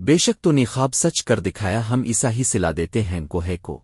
بے شک تو نے خواب سچ کر دکھایا ہم ایسا ہی سلا دیتے ہیں کوہے کو۔